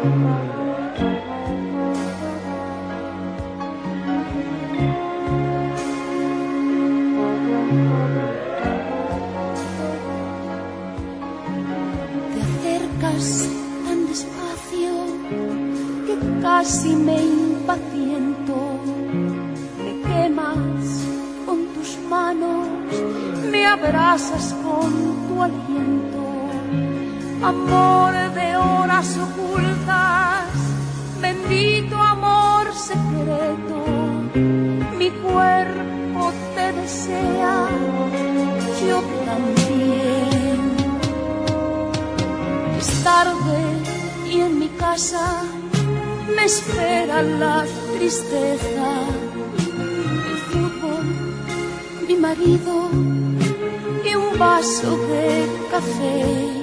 Te acercas tan despacio que casi me impaciento. Me quemas con tus manos, me abrazas con tu aliento. Amor de horas desea, yo también. Es tarde y en mi casa me espera la tristeza, el fútbol, mi marido y un vaso de café.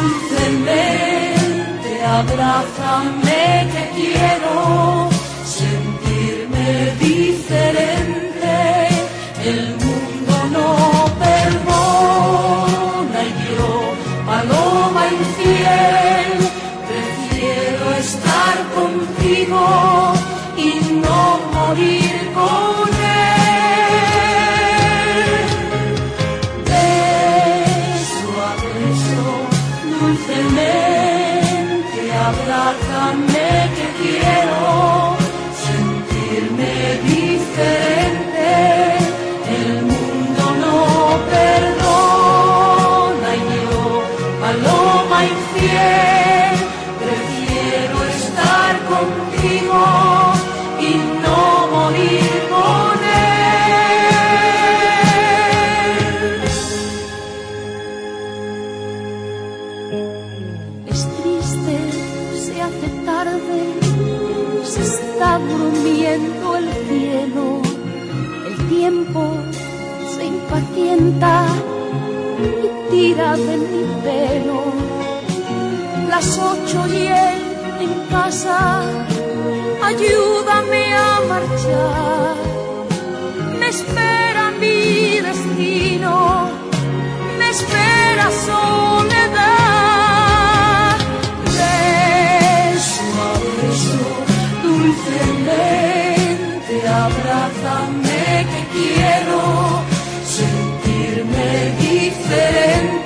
Dulcemente, abrázame que quiero sentirme diferente. Abrázame que quiero sentirme diferente. El mundo no perdona y yo, paloma infiel, prefiero estar contigo está durmiendo el cielo, el tiempo se impacienta y tira de mi pelo. Las ocho y él en casa, ayúdame a marchar. Me espera mi destino, me espera solo. abrázame que quiero sentirme diferente.